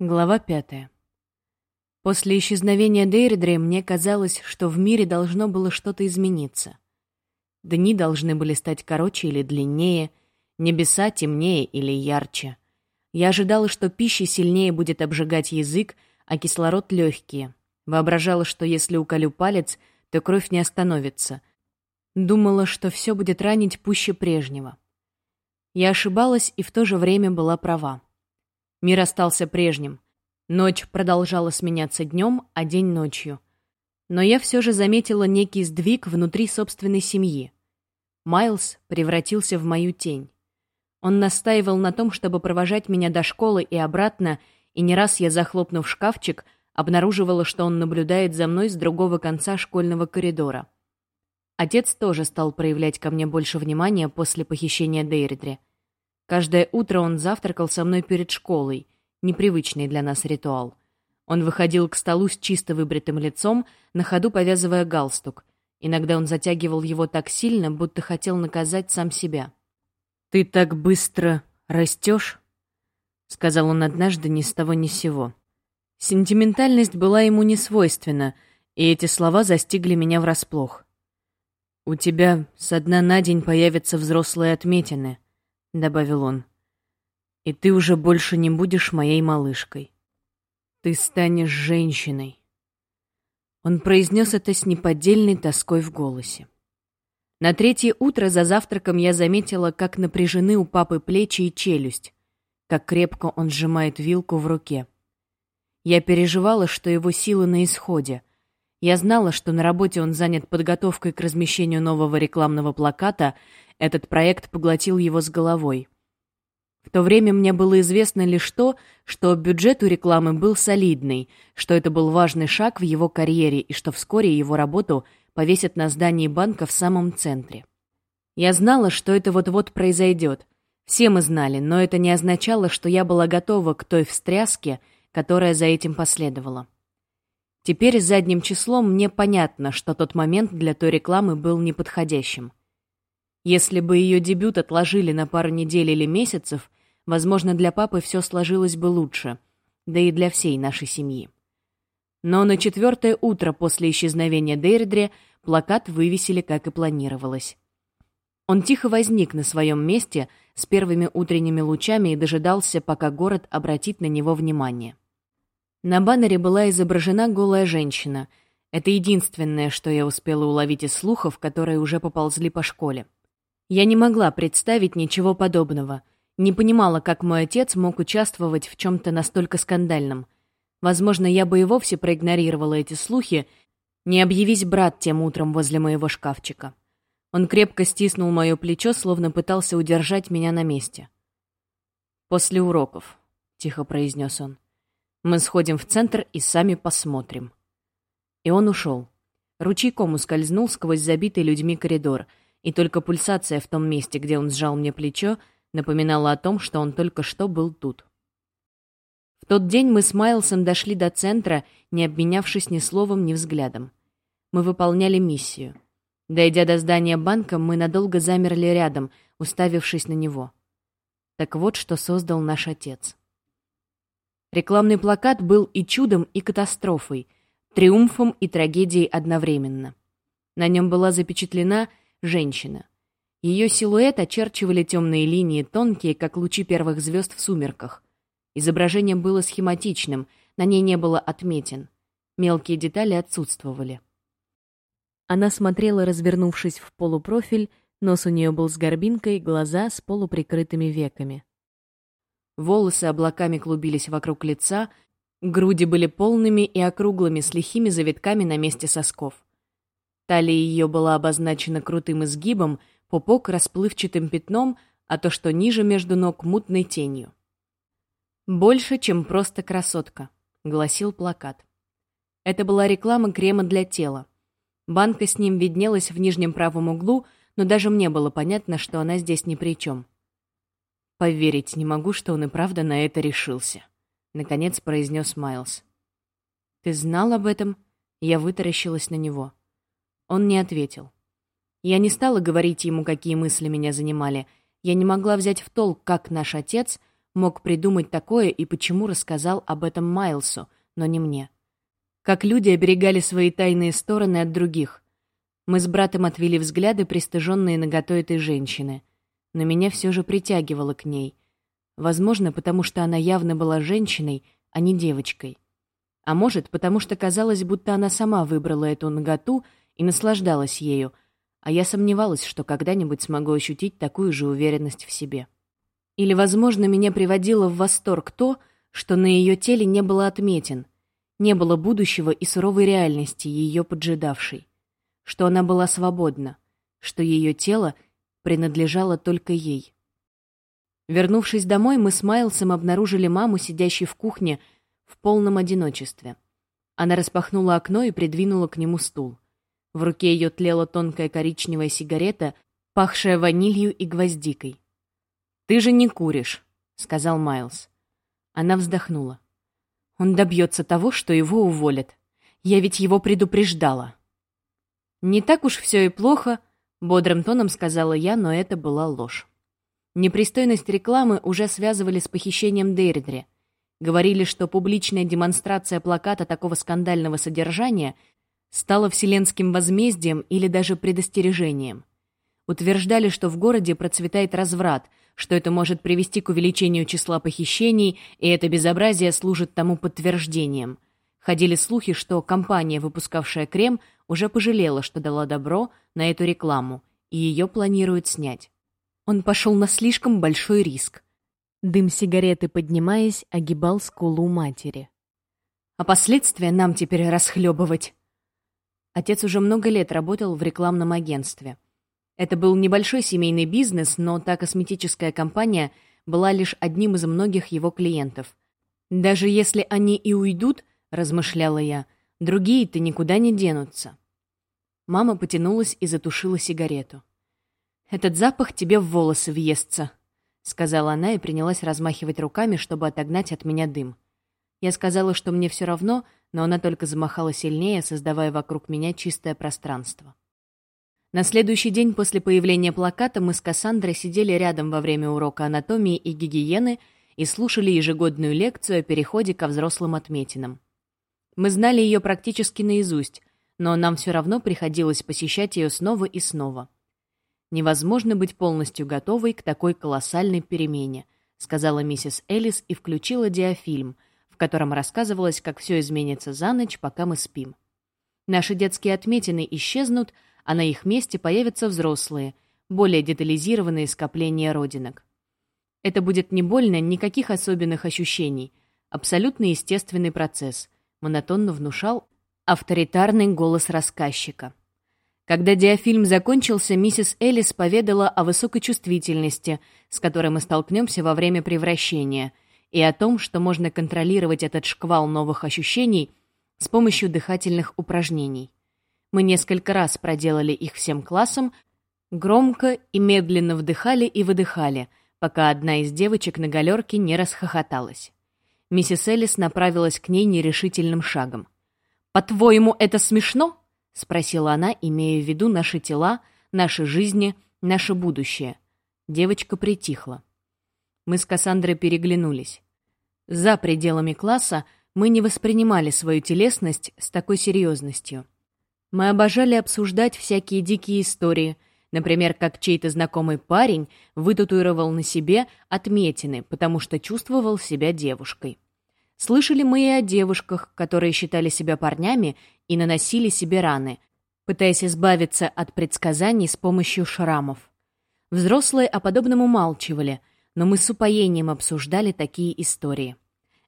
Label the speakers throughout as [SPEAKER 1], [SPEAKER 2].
[SPEAKER 1] Глава пятая. После исчезновения Дейридре мне казалось, что в мире должно было что-то измениться. Дни должны были стать короче или длиннее, небеса темнее или ярче. Я ожидала, что пища сильнее будет обжигать язык, а кислород — легкие. Воображала, что если уколю палец, то кровь не остановится. Думала, что все будет ранить пуще прежнего. Я ошибалась и в то же время была права. Мир остался прежним. Ночь продолжала сменяться днем, а день — ночью. Но я все же заметила некий сдвиг внутри собственной семьи. Майлз превратился в мою тень. Он настаивал на том, чтобы провожать меня до школы и обратно, и не раз я, захлопнув шкафчик, обнаруживала, что он наблюдает за мной с другого конца школьного коридора. Отец тоже стал проявлять ко мне больше внимания после похищения Дейридре. Каждое утро он завтракал со мной перед школой, непривычный для нас ритуал. Он выходил к столу с чисто выбритым лицом, на ходу повязывая галстук. Иногда он затягивал его так сильно, будто хотел наказать сам себя. «Ты так быстро растешь?» — сказал он однажды ни с того ни с сего. Сентиментальность была ему не свойственна, и эти слова застигли меня врасплох. «У тебя со дна на день появятся взрослые отметины», — добавил он. «И ты уже больше не будешь моей малышкой. Ты станешь женщиной». Он произнес это с неподдельной тоской в голосе. На третье утро за завтраком я заметила, как напряжены у папы плечи и челюсть, как крепко он сжимает вилку в руке. Я переживала, что его силы на исходе. Я знала, что на работе он занят подготовкой к размещению нового рекламного плаката, этот проект поглотил его с головой. В то время мне было известно лишь то, что бюджет у рекламы был солидный, что это был важный шаг в его карьере и что вскоре его работу повесят на здании банка в самом центре. Я знала, что это вот-вот произойдет. Все мы знали, но это не означало, что я была готова к той встряске, которая за этим последовала. Теперь задним числом мне понятно, что тот момент для той рекламы был неподходящим. Если бы ее дебют отложили на пару недель или месяцев, возможно, для папы все сложилось бы лучше, да и для всей нашей семьи. Но на четвертое утро после исчезновения Дейрдре плакат вывесили, как и планировалось. Он тихо возник на своем месте с первыми утренними лучами и дожидался, пока город обратит на него внимание. На баннере была изображена голая женщина. Это единственное, что я успела уловить из слухов, которые уже поползли по школе. Я не могла представить ничего подобного. Не понимала, как мой отец мог участвовать в чем-то настолько скандальном. Возможно, я бы и вовсе проигнорировала эти слухи, не объявись брат тем утром возле моего шкафчика. Он крепко стиснул мое плечо, словно пытался удержать меня на месте. «После уроков», — тихо произнес он. «Мы сходим в центр и сами посмотрим». И он ушел. Ручейком ускользнул сквозь забитый людьми коридор — и только пульсация в том месте, где он сжал мне плечо, напоминала о том, что он только что был тут. В тот день мы с Майлсом дошли до центра, не обменявшись ни словом, ни взглядом. Мы выполняли миссию. Дойдя до здания банка, мы надолго замерли рядом, уставившись на него. Так вот, что создал наш отец. Рекламный плакат был и чудом, и катастрофой, триумфом и трагедией одновременно. На нем была запечатлена женщина. Ее силуэт очерчивали темные линии, тонкие, как лучи первых звезд в сумерках. Изображение было схематичным, на ней не было отметин. Мелкие детали отсутствовали. Она смотрела, развернувшись в полупрофиль, нос у нее был с горбинкой, глаза с полуприкрытыми веками. Волосы облаками клубились вокруг лица, груди были полными и округлыми, с лихими завитками на месте сосков. Талия ее была обозначена крутым изгибом, пупок расплывчатым пятном, а то, что ниже между ног, мутной тенью. «Больше, чем просто красотка», — гласил плакат. Это была реклама крема для тела. Банка с ним виднелась в нижнем правом углу, но даже мне было понятно, что она здесь ни при чем. «Поверить не могу, что он и правда на это решился», — наконец произнес Майлз. «Ты знал об этом?» Я вытаращилась на него. Он не ответил. Я не стала говорить ему, какие мысли меня занимали. Я не могла взять в толк, как наш отец мог придумать такое и почему рассказал об этом Майлсу, но не мне. Как люди оберегали свои тайные стороны от других. Мы с братом отвели взгляды, пристыженные наготой этой женщины. Но меня все же притягивало к ней. Возможно, потому что она явно была женщиной, а не девочкой. А может, потому что казалось, будто она сама выбрала эту наготу и наслаждалась ею, а я сомневалась, что когда-нибудь смогу ощутить такую же уверенность в себе. Или, возможно, меня приводило в восторг то, что на ее теле не было отметин, не было будущего и суровой реальности, ее поджидавшей, что она была свободна, что ее тело принадлежало только ей. Вернувшись домой, мы с Майлсом обнаружили маму, сидящей в кухне, в полном одиночестве. Она распахнула окно и придвинула к нему стул. В руке ее тлела тонкая коричневая сигарета, пахшая ванилью и гвоздикой. «Ты же не куришь», — сказал Майлз. Она вздохнула. «Он добьется того, что его уволят. Я ведь его предупреждала». «Не так уж все и плохо», — бодрым тоном сказала я, но это была ложь. Непристойность рекламы уже связывали с похищением Дейридре. Говорили, что публичная демонстрация плаката такого скандального содержания стала вселенским возмездием или даже предостережением. Утверждали, что в городе процветает разврат — что это может привести к увеличению числа похищений, и это безобразие служит тому подтверждением. Ходили слухи, что компания, выпускавшая крем, уже пожалела, что дала добро на эту рекламу, и ее планируют снять. Он пошел на слишком большой риск. Дым сигареты, поднимаясь, огибал скулу матери. А последствия нам теперь расхлебывать. Отец уже много лет работал в рекламном агентстве. Это был небольшой семейный бизнес, но та косметическая компания была лишь одним из многих его клиентов. «Даже если они и уйдут, — размышляла я, — другие-то никуда не денутся». Мама потянулась и затушила сигарету. «Этот запах тебе в волосы въестся», — сказала она и принялась размахивать руками, чтобы отогнать от меня дым. Я сказала, что мне все равно, но она только замахала сильнее, создавая вокруг меня чистое пространство. На следующий день после появления плаката мы с Кассандрой сидели рядом во время урока анатомии и гигиены и слушали ежегодную лекцию о переходе ко взрослым отметинам. Мы знали ее практически наизусть, но нам все равно приходилось посещать ее снова и снова. «Невозможно быть полностью готовой к такой колоссальной перемене», сказала миссис Элис и включила диафильм, в котором рассказывалось, как все изменится за ночь, пока мы спим. Наши детские отметины исчезнут, а на их месте появятся взрослые, более детализированные скопления родинок. Это будет не больно, никаких особенных ощущений. Абсолютно естественный процесс, монотонно внушал авторитарный голос рассказчика. Когда диафильм закончился, миссис Элис поведала о высокой чувствительности, с которой мы столкнемся во время превращения, и о том, что можно контролировать этот шквал новых ощущений с помощью дыхательных упражнений. Мы несколько раз проделали их всем классом, громко и медленно вдыхали и выдыхали, пока одна из девочек на галерке не расхохоталась. Миссис Элис направилась к ней нерешительным шагом. «По-твоему, это смешно?» — спросила она, имея в виду наши тела, наши жизни, наше будущее. Девочка притихла. Мы с Кассандрой переглянулись. За пределами класса мы не воспринимали свою телесность с такой серьезностью. Мы обожали обсуждать всякие дикие истории, например, как чей-то знакомый парень вытатуировал на себе отметины, потому что чувствовал себя девушкой. Слышали мы и о девушках, которые считали себя парнями и наносили себе раны, пытаясь избавиться от предсказаний с помощью шрамов. Взрослые о подобном умалчивали, но мы с упоением обсуждали такие истории.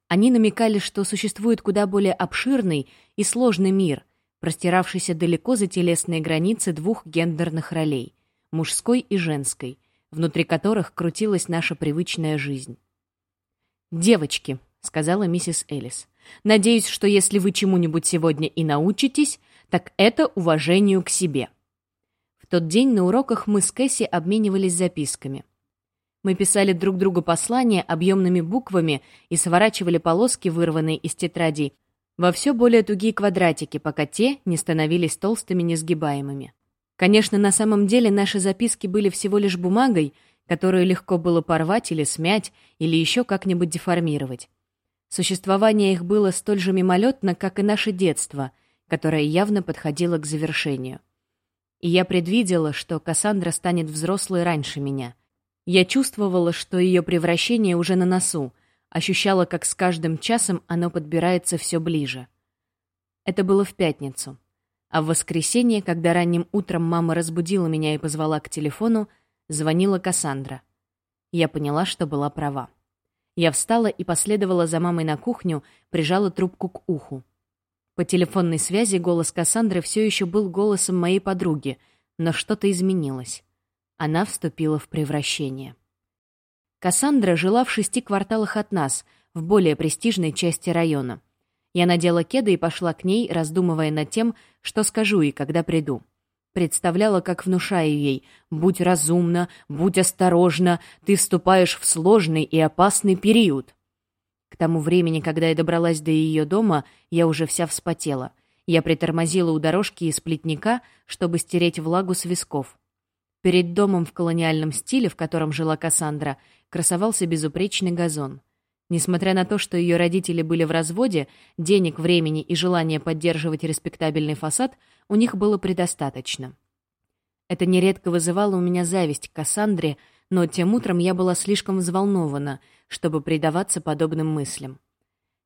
[SPEAKER 1] Они намекали, что существует куда более обширный и сложный мир — простиравшийся далеко за телесные границы двух гендерных ролей — мужской и женской, внутри которых крутилась наша привычная жизнь. «Девочки», — сказала миссис Элис, — «надеюсь, что если вы чему-нибудь сегодня и научитесь, так это уважению к себе». В тот день на уроках мы с Кэсси обменивались записками. Мы писали друг другу послания объемными буквами и сворачивали полоски, вырванные из тетрадей, во все более тугие квадратики, пока те не становились толстыми несгибаемыми. Конечно, на самом деле наши записки были всего лишь бумагой, которую легко было порвать или смять, или еще как-нибудь деформировать. Существование их было столь же мимолетно, как и наше детство, которое явно подходило к завершению. И я предвидела, что Кассандра станет взрослой раньше меня. Я чувствовала, что ее превращение уже на носу, ощущала, как с каждым часом оно подбирается все ближе. Это было в пятницу. А в воскресенье, когда ранним утром мама разбудила меня и позвала к телефону, звонила Кассандра. Я поняла, что была права. Я встала и последовала за мамой на кухню, прижала трубку к уху. По телефонной связи голос Кассандры все еще был голосом моей подруги, но что-то изменилось. Она вступила в превращение. Кассандра жила в шести кварталах от нас, в более престижной части района. Я надела кеды и пошла к ней, раздумывая над тем, что скажу и когда приду. Представляла, как внушаю ей «Будь разумна, будь осторожна, ты вступаешь в сложный и опасный период». К тому времени, когда я добралась до ее дома, я уже вся вспотела. Я притормозила у дорожки из плетника, чтобы стереть влагу с висков. Перед домом в колониальном стиле, в котором жила Кассандра, красовался безупречный газон. Несмотря на то, что ее родители были в разводе, денег, времени и желания поддерживать респектабельный фасад у них было предостаточно. Это нередко вызывало у меня зависть к Кассандре, но тем утром я была слишком взволнована, чтобы предаваться подобным мыслям.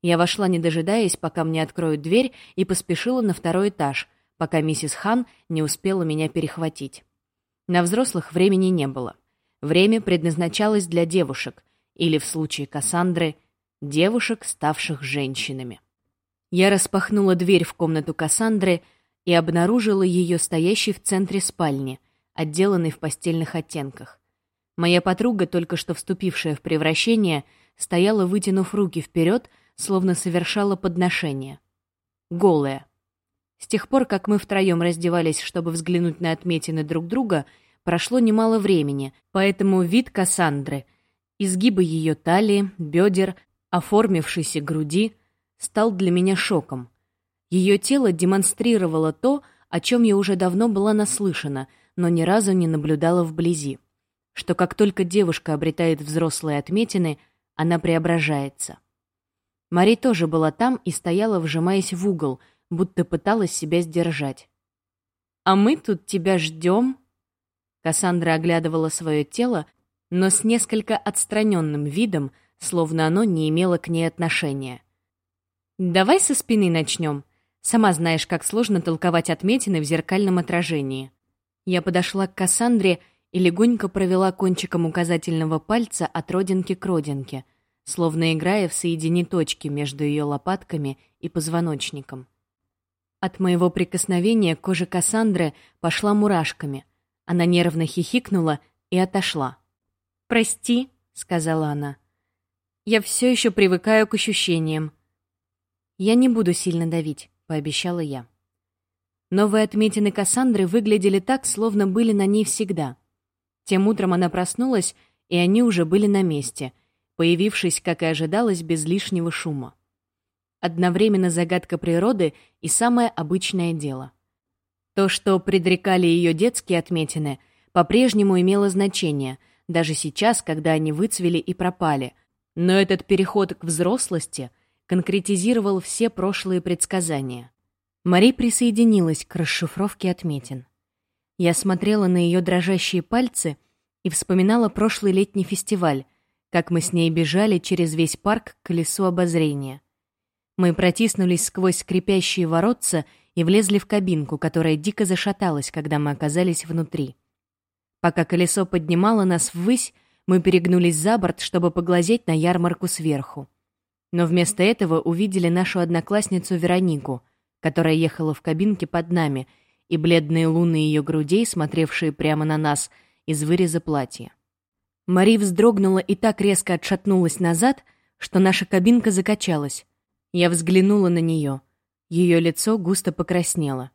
[SPEAKER 1] Я вошла, не дожидаясь, пока мне откроют дверь, и поспешила на второй этаж, пока миссис Хан не успела меня перехватить. На взрослых времени не было. Время предназначалось для девушек, или, в случае Кассандры, девушек, ставших женщинами. Я распахнула дверь в комнату Кассандры и обнаружила ее стоящей в центре спальни, отделанной в постельных оттенках. Моя подруга, только что вступившая в превращение, стояла, вытянув руки вперед, словно совершала подношение. Голая. С тех пор, как мы втроем раздевались, чтобы взглянуть на отметины друг друга, прошло немало времени, поэтому вид Кассандры — Изгибы ее талии, бедер, оформившейся груди стал для меня шоком. Ее тело демонстрировало то, о чем я уже давно была наслышана, но ни разу не наблюдала вблизи. Что как только девушка обретает взрослые отметины, она преображается. Мари тоже была там и стояла, вжимаясь в угол, будто пыталась себя сдержать. «А мы тут тебя ждем?» Кассандра оглядывала свое тело, но с несколько отстраненным видом, словно оно не имело к ней отношения. «Давай со спины начнем. Сама знаешь, как сложно толковать отметины в зеркальном отражении». Я подошла к Кассандре и легонько провела кончиком указательного пальца от родинки к родинке, словно играя в соедини точки между ее лопатками и позвоночником. От моего прикосновения кожа Кассандры пошла мурашками. Она нервно хихикнула и отошла. «Прости», — сказала она. «Я все еще привыкаю к ощущениям». «Я не буду сильно давить», — пообещала я. Новые отметины Кассандры выглядели так, словно были на ней всегда. Тем утром она проснулась, и они уже были на месте, появившись, как и ожидалось, без лишнего шума. Одновременно загадка природы и самое обычное дело. То, что предрекали ее детские отметины, по-прежнему имело значение — даже сейчас, когда они выцвели и пропали. Но этот переход к взрослости конкретизировал все прошлые предсказания. Мари присоединилась к расшифровке отметин. Я смотрела на ее дрожащие пальцы и вспоминала прошлый летний фестиваль, как мы с ней бежали через весь парк к колесу обозрения. Мы протиснулись сквозь скрипящие воротца и влезли в кабинку, которая дико зашаталась, когда мы оказались внутри. Пока колесо поднимало нас ввысь, мы перегнулись за борт, чтобы поглазеть на ярмарку сверху. Но вместо этого увидели нашу одноклассницу Веронику, которая ехала в кабинке под нами, и бледные луны ее грудей, смотревшие прямо на нас из выреза платья. Мари вздрогнула и так резко отшатнулась назад, что наша кабинка закачалась. Я взглянула на нее. Ее лицо густо покраснело.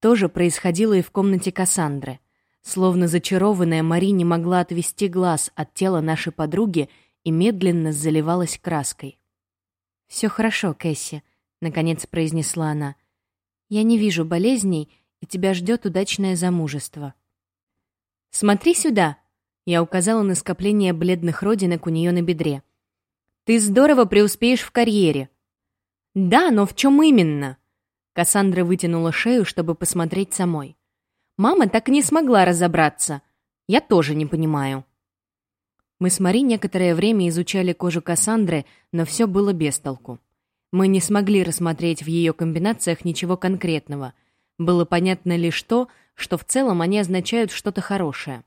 [SPEAKER 1] То же происходило и в комнате Кассандры — Словно зачарованная, Мари не могла отвести глаз от тела нашей подруги и медленно заливалась краской. «Все хорошо, Кэсси», — наконец произнесла она. «Я не вижу болезней, и тебя ждет удачное замужество». «Смотри сюда!» Я указала на скопление бледных родинок у нее на бедре. «Ты здорово преуспеешь в карьере». «Да, но в чем именно?» Кассандра вытянула шею, чтобы посмотреть самой. «Мама так и не смогла разобраться. Я тоже не понимаю». Мы с Мари некоторое время изучали кожу Кассандры, но все было без толку. Мы не смогли рассмотреть в ее комбинациях ничего конкретного. Было понятно лишь то, что в целом они означают что-то хорошее.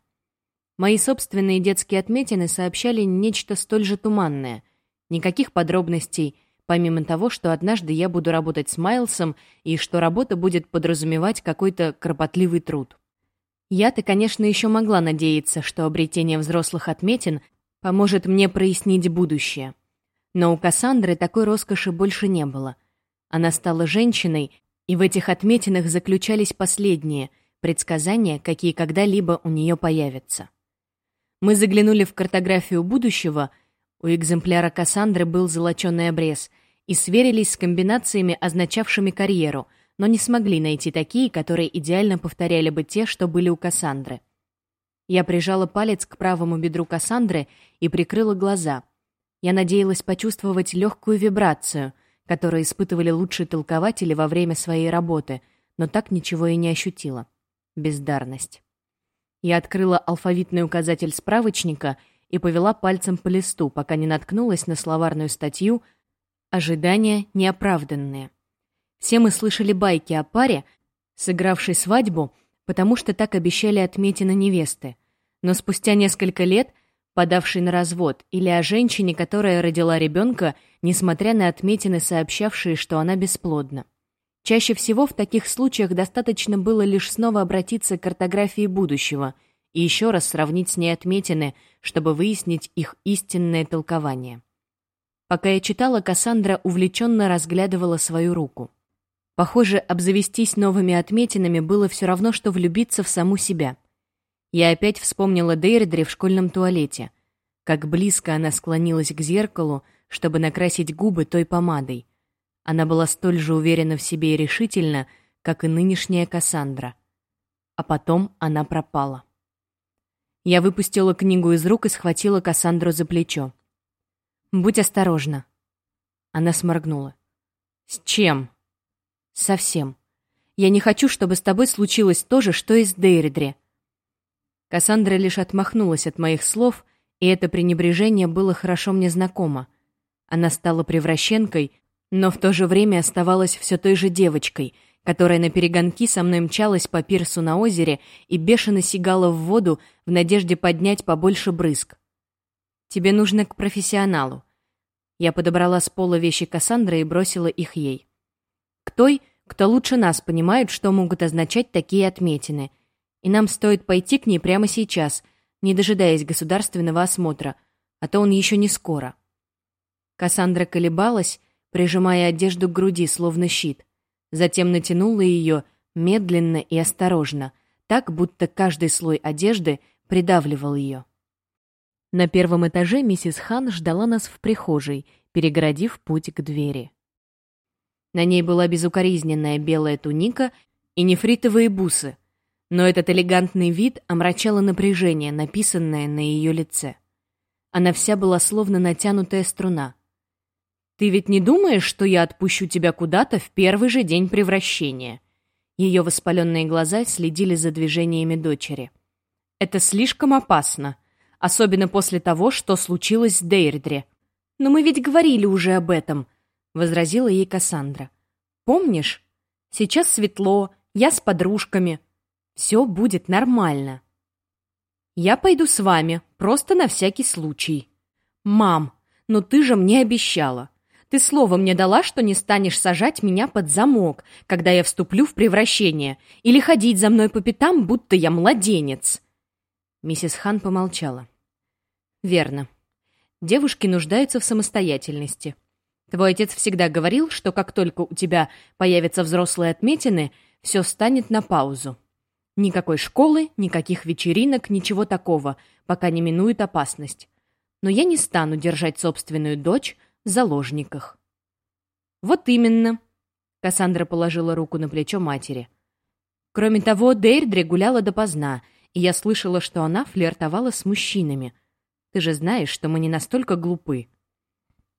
[SPEAKER 1] Мои собственные детские отметины сообщали нечто столь же туманное. Никаких подробностей, помимо того, что однажды я буду работать с Майлсом и что работа будет подразумевать какой-то кропотливый труд. Я-то, конечно, еще могла надеяться, что обретение взрослых отметин поможет мне прояснить будущее. Но у Кассандры такой роскоши больше не было. Она стала женщиной, и в этих отметинах заключались последние предсказания, какие когда-либо у нее появятся. Мы заглянули в картографию будущего, у экземпляра Кассандры был золоченый обрез, и сверились с комбинациями, означавшими карьеру — но не смогли найти такие, которые идеально повторяли бы те, что были у Кассандры. Я прижала палец к правому бедру Кассандры и прикрыла глаза. Я надеялась почувствовать легкую вибрацию, которую испытывали лучшие толкователи во время своей работы, но так ничего и не ощутила. Бездарность. Я открыла алфавитный указатель справочника и повела пальцем по листу, пока не наткнулась на словарную статью «Ожидания неоправданные». Все мы слышали байки о паре, сыгравшей свадьбу, потому что так обещали отметины невесты. Но спустя несколько лет подавшей на развод, или о женщине, которая родила ребенка, несмотря на отметины, сообщавшие, что она бесплодна. Чаще всего в таких случаях достаточно было лишь снова обратиться к картографии будущего и еще раз сравнить с ней отметины, чтобы выяснить их истинное толкование. Пока я читала, Кассандра увлеченно разглядывала свою руку. Похоже, обзавестись новыми отметинами было все равно, что влюбиться в саму себя. Я опять вспомнила Дейрдре в школьном туалете. Как близко она склонилась к зеркалу, чтобы накрасить губы той помадой. Она была столь же уверена в себе и решительна, как и нынешняя Кассандра. А потом она пропала. Я выпустила книгу из рук и схватила Кассандру за плечо. «Будь осторожна». Она сморгнула. «С чем?» Совсем. Я не хочу, чтобы с тобой случилось то же, что и с Дейридре. Кассандра лишь отмахнулась от моих слов, и это пренебрежение было хорошо мне знакомо. Она стала превращенкой, но в то же время оставалась все той же девочкой, которая на перегонки со мной мчалась по пирсу на озере и бешено сигала в воду в надежде поднять побольше брызг. «Тебе нужно к профессионалу». Я подобрала с пола вещи Кассандры и бросила их ей к той, кто лучше нас понимает, что могут означать такие отметины. И нам стоит пойти к ней прямо сейчас, не дожидаясь государственного осмотра, а то он еще не скоро. Кассандра колебалась, прижимая одежду к груди, словно щит. Затем натянула ее медленно и осторожно, так, будто каждый слой одежды придавливал ее. На первом этаже миссис Хан ждала нас в прихожей, перегородив путь к двери. На ней была безукоризненная белая туника и нефритовые бусы, но этот элегантный вид омрачало напряжение, написанное на ее лице. Она вся была словно натянутая струна. «Ты ведь не думаешь, что я отпущу тебя куда-то в первый же день превращения?» Ее воспаленные глаза следили за движениями дочери. «Это слишком опасно, особенно после того, что случилось с Дейрдре. Но мы ведь говорили уже об этом», — возразила ей Кассандра. «Помнишь? Сейчас светло, я с подружками. Все будет нормально». «Я пойду с вами, просто на всякий случай». «Мам, но ты же мне обещала. Ты слово мне дала, что не станешь сажать меня под замок, когда я вступлю в превращение, или ходить за мной по пятам, будто я младенец». Миссис Хан помолчала. «Верно. Девушки нуждаются в самостоятельности. Твой отец всегда говорил, что как только у тебя появятся взрослые отметины, все станет на паузу. Никакой школы, никаких вечеринок, ничего такого, пока не минует опасность. Но я не стану держать собственную дочь в заложниках. Вот именно. Кассандра положила руку на плечо матери. Кроме того, Дейрдре гуляла допоздна, и я слышала, что она флиртовала с мужчинами. Ты же знаешь, что мы не настолько глупы.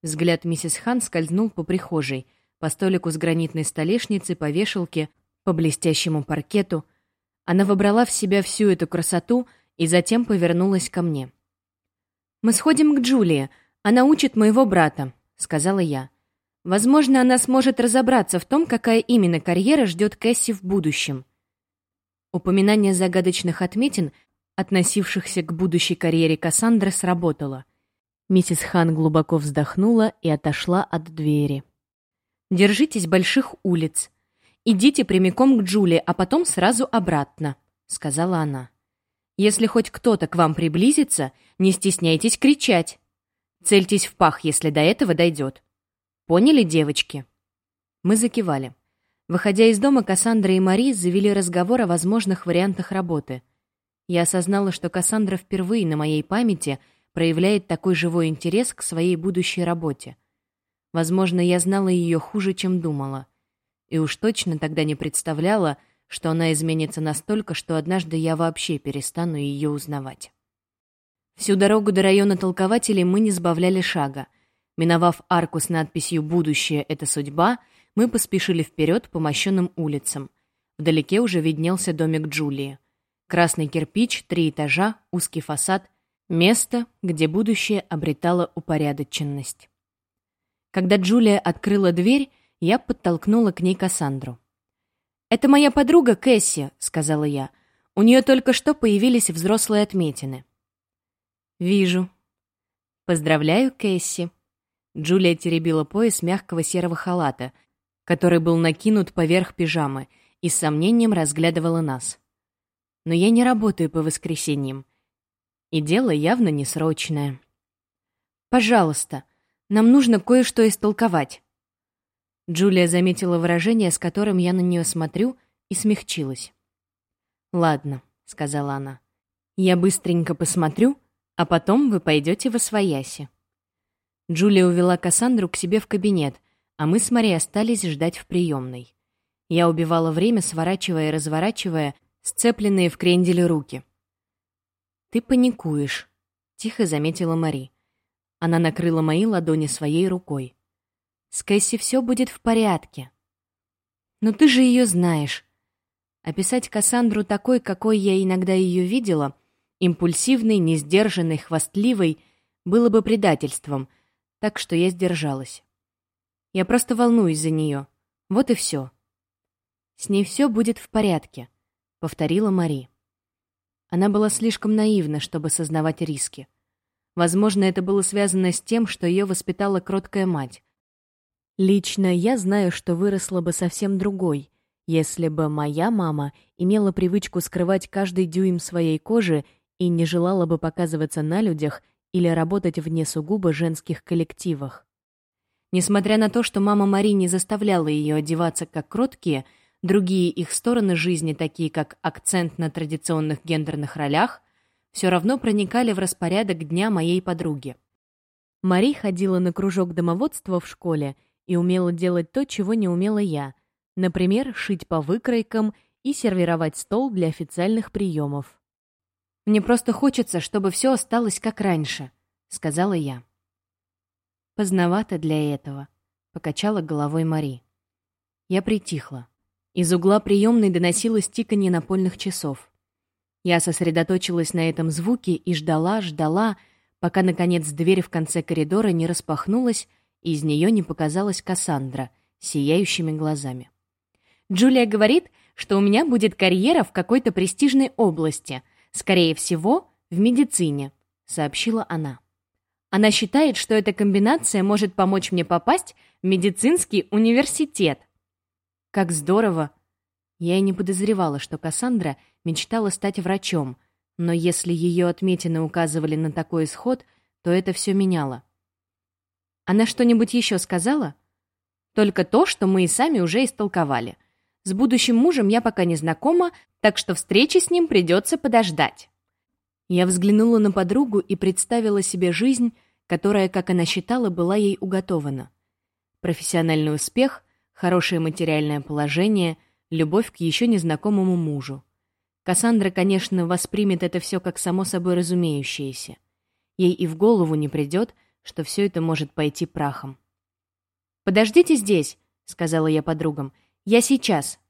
[SPEAKER 1] Взгляд миссис Хан скользнул по прихожей, по столику с гранитной столешницей, по вешалке, по блестящему паркету. Она вобрала в себя всю эту красоту и затем повернулась ко мне. «Мы сходим к Джулии. Она учит моего брата», — сказала я. «Возможно, она сможет разобраться в том, какая именно карьера ждет Кэсси в будущем». Упоминание загадочных отметин, относившихся к будущей карьере Кассандры, сработало. Миссис Хан глубоко вздохнула и отошла от двери. «Держитесь больших улиц. Идите прямиком к Джулии, а потом сразу обратно», — сказала она. «Если хоть кто-то к вам приблизится, не стесняйтесь кричать. Цельтесь в пах, если до этого дойдет. Поняли, девочки?» Мы закивали. Выходя из дома, Кассандра и Мари завели разговор о возможных вариантах работы. Я осознала, что Кассандра впервые на моей памяти проявляет такой живой интерес к своей будущей работе. Возможно, я знала ее хуже, чем думала. И уж точно тогда не представляла, что она изменится настолько, что однажды я вообще перестану ее узнавать. Всю дорогу до района толкователей мы не сбавляли шага. Миновав арку с надписью «Будущее — это судьба», мы поспешили вперед по мощенным улицам. Вдалеке уже виднелся домик Джулии. Красный кирпич, три этажа, узкий фасад. Место, где будущее обретало упорядоченность. Когда Джулия открыла дверь, я подтолкнула к ней Кассандру. «Это моя подруга Кэсси», — сказала я. «У нее только что появились взрослые отметины». «Вижу». «Поздравляю, Кэсси». Джулия теребила пояс мягкого серого халата, который был накинут поверх пижамы, и с сомнением разглядывала нас. Но я не работаю по воскресеньям. И дело явно не срочное. «Пожалуйста, нам нужно кое-что истолковать». Джулия заметила выражение, с которым я на нее смотрю, и смягчилась. «Ладно», — сказала она. «Я быстренько посмотрю, а потом вы пойдете во свояси». Джулия увела Кассандру к себе в кабинет — а мы с Марией остались ждать в приемной. Я убивала время, сворачивая и разворачивая сцепленные в кренделе руки. «Ты паникуешь», — тихо заметила Мари. Она накрыла мои ладони своей рукой. «С Кэсси все будет в порядке». «Но ты же ее знаешь». Описать Кассандру такой, какой я иногда ее видела, импульсивной, несдержанной, хвастливой, было бы предательством, так что я сдержалась. Я просто волнуюсь за нее. Вот и все. С ней все будет в порядке, повторила Мари. Она была слишком наивна, чтобы сознавать риски. Возможно, это было связано с тем, что ее воспитала кроткая мать. Лично я знаю, что выросла бы совсем другой, если бы моя мама имела привычку скрывать каждый дюйм своей кожи и не желала бы показываться на людях или работать вне сугубо женских коллективах. Несмотря на то, что мама Мари не заставляла ее одеваться как кроткие, другие их стороны жизни, такие как акцент на традиционных гендерных ролях, все равно проникали в распорядок дня моей подруги. Мари ходила на кружок домоводства в школе и умела делать то, чего не умела я, например, шить по выкройкам и сервировать стол для официальных приемов. «Мне просто хочется, чтобы все осталось как раньше», — сказала я. Поздновато для этого, покачала головой Мари. Я притихла. Из угла приемной доносилось тиканье напольных часов. Я сосредоточилась на этом звуке и ждала, ждала, пока, наконец, дверь в конце коридора не распахнулась, и из нее не показалась Кассандра, сияющими глазами. «Джулия говорит, что у меня будет карьера в какой-то престижной области, скорее всего, в медицине», — сообщила она. Она считает, что эта комбинация может помочь мне попасть в медицинский университет. Как здорово! Я и не подозревала, что Кассандра мечтала стать врачом, но если ее отметины указывали на такой исход, то это все меняло. Она что-нибудь еще сказала? Только то, что мы и сами уже истолковали. С будущим мужем я пока не знакома, так что встречи с ним придется подождать. Я взглянула на подругу и представила себе жизнь, которая, как она считала, была ей уготована. Профессиональный успех, хорошее материальное положение, любовь к еще незнакомому мужу. Кассандра, конечно, воспримет это все как само собой разумеющееся. Ей и в голову не придет, что все это может пойти прахом. «Подождите здесь», — сказала я подругам. «Я сейчас».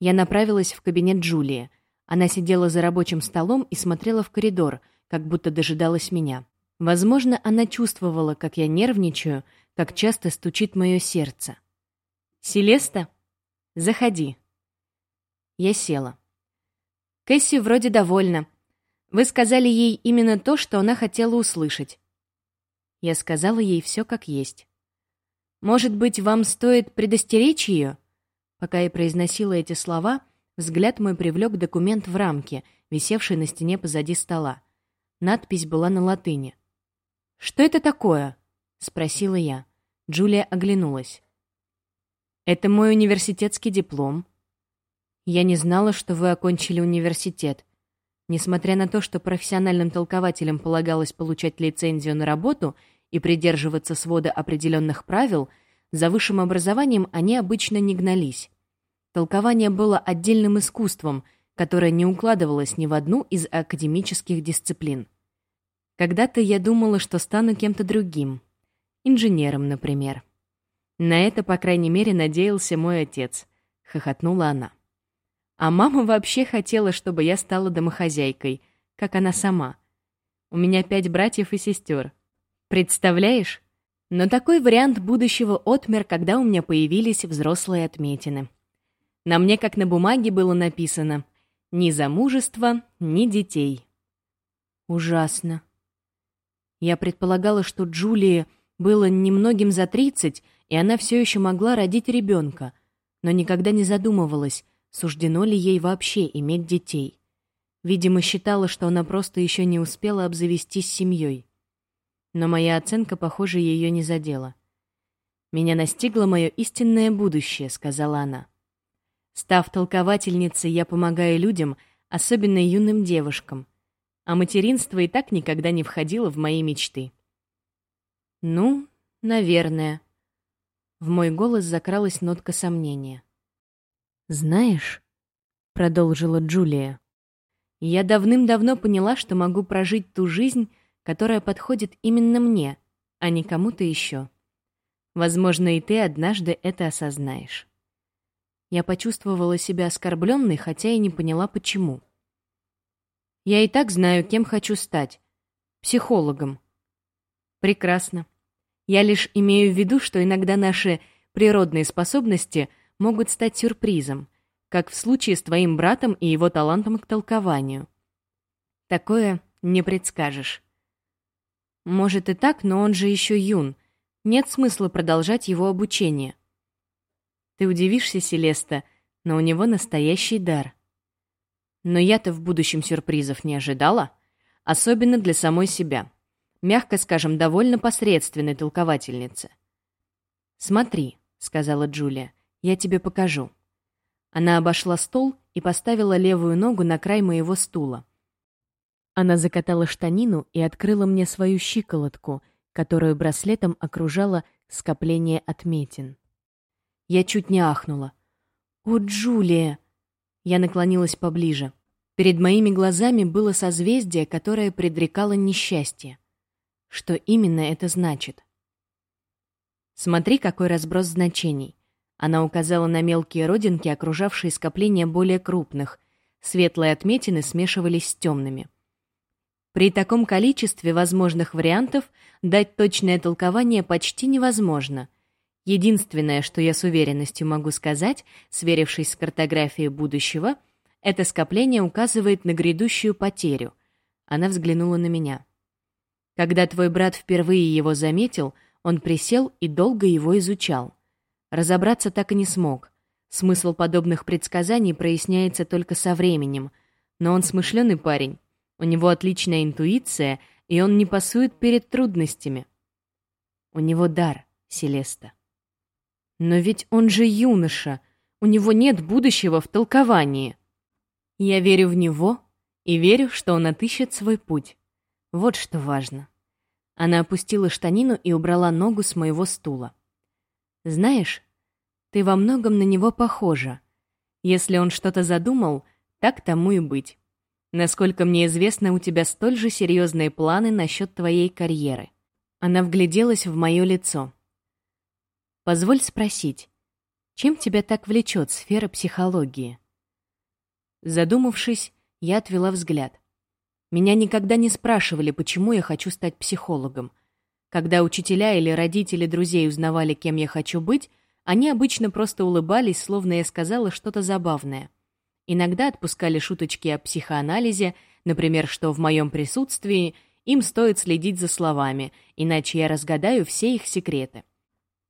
[SPEAKER 1] Я направилась в кабинет Джулии. Она сидела за рабочим столом и смотрела в коридор, как будто дожидалась меня. Возможно, она чувствовала, как я нервничаю, как часто стучит мое сердце. «Селеста, заходи». Я села. Кэсси вроде довольна. Вы сказали ей именно то, что она хотела услышать. Я сказала ей все как есть. Может быть, вам стоит предостеречь ее? Пока я произносила эти слова, взгляд мой привлек документ в рамке, висевший на стене позади стола. Надпись была на латыни. «Что это такое?» — спросила я. Джулия оглянулась. «Это мой университетский диплом», я не знала, что вы окончили университет. Несмотря на то, что профессиональным толкователям полагалось получать лицензию на работу и придерживаться свода определенных правил, за высшим образованием они обычно не гнались. Толкование было отдельным искусством, которое не укладывалось ни в одну из академических дисциплин. Когда-то я думала, что стану кем-то другим. Инженером, например. На это, по крайней мере, надеялся мой отец. Хохотнула она. А мама вообще хотела, чтобы я стала домохозяйкой, как она сама. У меня пять братьев и сестер. Представляешь? Но такой вариант будущего отмер, когда у меня появились взрослые отметины. На мне, как на бумаге, было написано «Ни замужества, ни детей». Ужасно. Я предполагала, что Джулии было немногим за тридцать, и она все еще могла родить ребенка, но никогда не задумывалась, суждено ли ей вообще иметь детей. Видимо, считала, что она просто еще не успела обзавестись семьей. Но моя оценка, похоже, ее не задела. «Меня настигло мое истинное будущее», — сказала она. «Став толковательницей, я помогаю людям, особенно юным девушкам, а материнство и так никогда не входило в мои мечты». «Ну, наверное». В мой голос закралась нотка сомнения. «Знаешь», — продолжила Джулия, — «я давным-давно поняла, что могу прожить ту жизнь, которая подходит именно мне, а не кому-то еще. Возможно, и ты однажды это осознаешь». Я почувствовала себя оскорбленной, хотя и не поняла, почему. «Я и так знаю, кем хочу стать. Психологом». «Прекрасно. Я лишь имею в виду, что иногда наши природные способности — могут стать сюрпризом, как в случае с твоим братом и его талантом к толкованию. Такое не предскажешь. Может и так, но он же еще юн. Нет смысла продолжать его обучение. Ты удивишься, Селеста, но у него настоящий дар. Но я-то в будущем сюрпризов не ожидала, особенно для самой себя. Мягко скажем, довольно посредственной толковательницы. «Смотри», — сказала Джулия, — я тебе покажу». Она обошла стол и поставила левую ногу на край моего стула. Она закатала штанину и открыла мне свою щиколотку, которую браслетом окружало скопление отметин. Я чуть не ахнула. «О, Джулия!» Я наклонилась поближе. Перед моими глазами было созвездие, которое предрекало несчастье. Что именно это значит? Смотри, какой разброс значений. Она указала на мелкие родинки, окружавшие скопления более крупных. Светлые отметины смешивались с темными. При таком количестве возможных вариантов дать точное толкование почти невозможно. Единственное, что я с уверенностью могу сказать, сверившись с картографией будущего, это скопление указывает на грядущую потерю. Она взглянула на меня. Когда твой брат впервые его заметил, он присел и долго его изучал. Разобраться так и не смог. Смысл подобных предсказаний проясняется только со временем. Но он смышленый парень. У него отличная интуиция, и он не пасует перед трудностями. У него дар, Селеста. Но ведь он же юноша. У него нет будущего в толковании. Я верю в него и верю, что он отыщет свой путь. Вот что важно. Она опустила штанину и убрала ногу с моего стула. Знаешь, ты во многом на него похожа. Если он что-то задумал, Так тому и быть. Насколько мне известно, у тебя столь же серьезные планы насчет твоей карьеры. Она вгляделась в мое лицо. Позволь спросить, чем тебя так влечет сфера психологии? Задумавшись, я отвела взгляд. Меня никогда не спрашивали, почему я хочу стать психологом. Когда учителя или родители друзей узнавали, кем я хочу быть, они обычно просто улыбались, словно я сказала что-то забавное. Иногда отпускали шуточки о психоанализе, например, что в моем присутствии им стоит следить за словами, иначе я разгадаю все их секреты.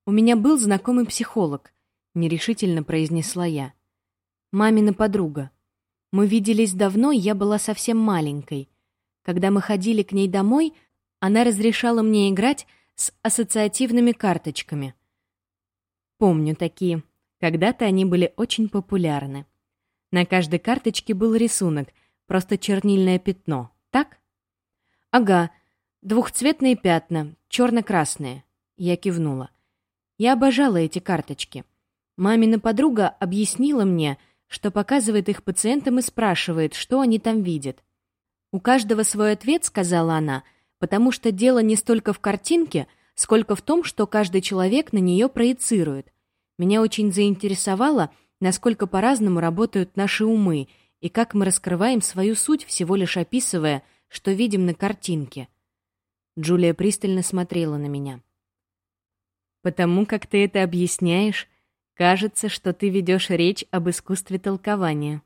[SPEAKER 1] «У меня был знакомый психолог», — нерешительно произнесла я. «Мамина подруга. Мы виделись давно, я была совсем маленькой. Когда мы ходили к ней домой, она разрешала мне играть с ассоциативными карточками. Помню такие. Когда-то они были очень популярны. На каждой карточке был рисунок, просто чернильное пятно, так? Ага, двухцветные пятна, черно-красные. Я кивнула. Я обожала эти карточки. Мамина подруга объяснила мне, что показывает их пациентам и спрашивает, что они там видят. «У каждого свой ответ», — сказала она, «потому что дело не столько в картинке, сколько в том, что каждый человек на нее проецирует. Меня очень заинтересовало, насколько по-разному работают наши умы и как мы раскрываем свою суть, всего лишь описывая, что видим на картинке. Джулия пристально смотрела на меня. «Потому как ты это объясняешь, кажется, что ты ведешь речь об искусстве толкования».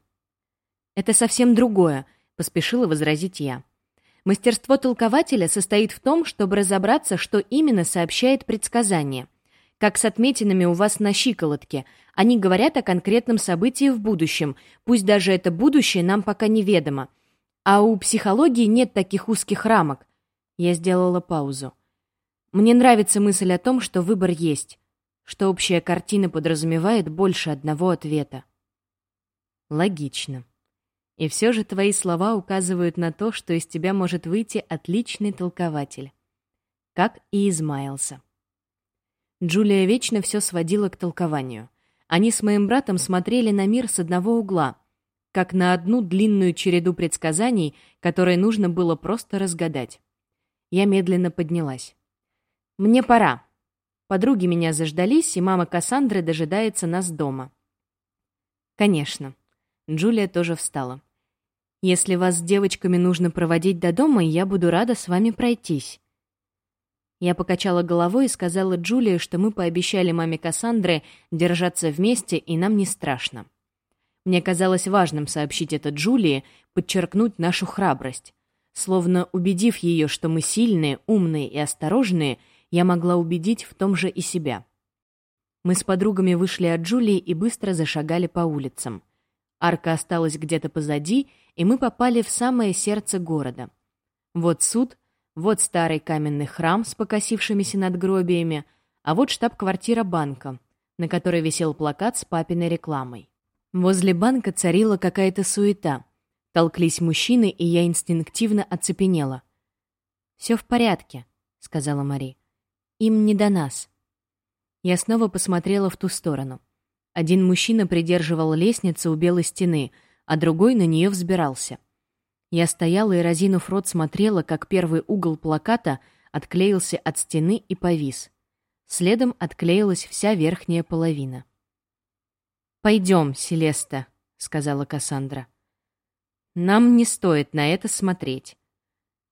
[SPEAKER 1] «Это совсем другое», — поспешила возразить я. Мастерство толкователя состоит в том, чтобы разобраться, что именно сообщает предсказание — как с отметинами у вас на щиколотке. Они говорят о конкретном событии в будущем, пусть даже это будущее нам пока неведомо. А у психологии нет таких узких рамок. Я сделала паузу. Мне нравится мысль о том, что выбор есть, что общая картина подразумевает больше одного ответа. Логично. И все же твои слова указывают на то, что из тебя может выйти отличный толкователь. Как и измаялся. Джулия вечно все сводила к толкованию. Они с моим братом смотрели на мир с одного угла, как на одну длинную череду предсказаний, которые нужно было просто разгадать. Я медленно поднялась. «Мне пора. Подруги меня заждались, и мама Кассандры дожидается нас дома». «Конечно». Джулия тоже встала. «Если вас с девочками нужно проводить до дома, я буду рада с вами пройтись. Я покачала головой и сказала Джулии, что мы пообещали маме Кассандре держаться вместе, и нам не страшно. Мне казалось важным сообщить это Джулии, подчеркнуть нашу храбрость. Словно убедив ее, что мы сильные, умные и осторожные, я могла убедить в том же и себя. Мы с подругами вышли от Джулии и быстро зашагали по улицам. Арка осталась где-то позади, и мы попали в самое сердце города. Вот суд — вот старый каменный храм с покосившимися надгробиями, а вот штаб-квартира банка, на которой висел плакат с папиной рекламой. Возле банка царила какая-то суета. Толклись мужчины, и я инстинктивно оцепенела. «Все в порядке», — сказала Мари. «Им не до нас». Я снова посмотрела в ту сторону. Один мужчина придерживал лестницу у белой стены, а другой на нее взбирался. Я стояла и, разинув рот, смотрела, как первый угол плаката отклеился от стены и повис. Следом отклеилась вся верхняя половина. «Пойдем, Селеста», — сказала Кассандра. «Нам не стоит на это смотреть».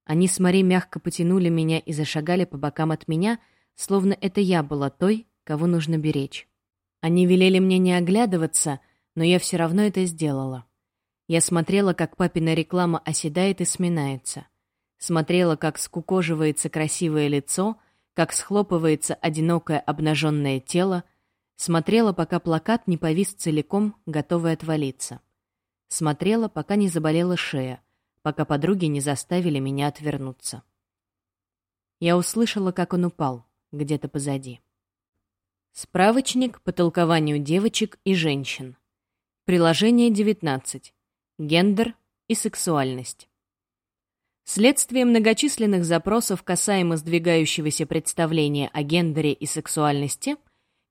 [SPEAKER 1] Они с Мари мягко потянули меня и зашагали по бокам от меня, словно это я была той, кого нужно беречь. Они велели мне не оглядываться, но я все равно это сделала. Я смотрела, как папина реклама оседает и сминается. Смотрела, как скукоживается красивое лицо, как схлопывается одинокое обнаженное тело. Смотрела, пока плакат не повис целиком, готовый отвалиться. Смотрела, пока не заболела шея, пока подруги не заставили меня отвернуться. Я услышала, как он упал, где-то позади. Справочник по толкованию девочек и женщин. Приложение 19. Гендер и сексуальность. Следствие многочисленных запросов касаемо сдвигающегося представления о гендере и сексуальности,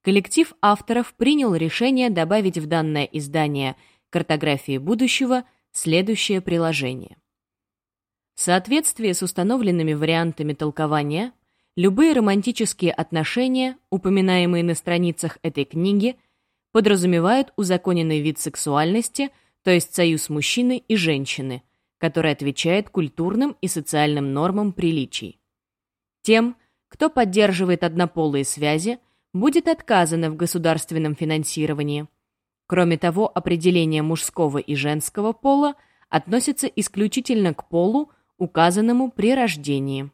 [SPEAKER 1] коллектив авторов принял решение добавить в данное издание картографии будущего следующее приложение. В соответствии с установленными вариантами толкования, любые романтические отношения, упоминаемые на страницах этой книги, подразумевают узаконенный вид сексуальности, то есть союз мужчины и женщины, который отвечает культурным и социальным нормам приличий. Тем, кто поддерживает однополые связи, будет отказано в государственном финансировании. Кроме того, определение мужского и женского пола относится исключительно к полу, указанному при рождении.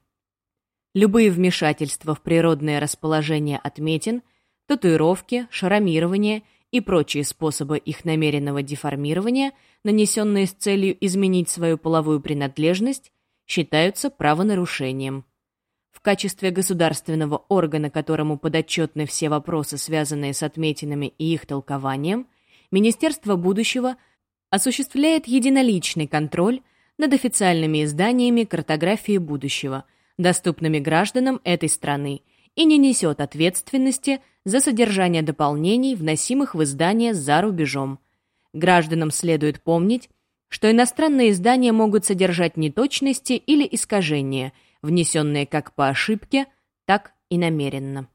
[SPEAKER 1] Любые вмешательства в природное расположение отметин, татуировки, шрамирование и прочие способы их намеренного деформирования, нанесенные с целью изменить свою половую принадлежность, считаются правонарушением. В качестве государственного органа, которому подотчетны все вопросы, связанные с отметинами и их толкованием, Министерство будущего осуществляет единоличный контроль над официальными изданиями картографии будущего, доступными гражданам этой страны, и не несет ответственности за содержание дополнений, вносимых в издания за рубежом. Гражданам следует помнить, что иностранные издания могут содержать неточности или искажения – внесенные как по ошибке, так и намеренно.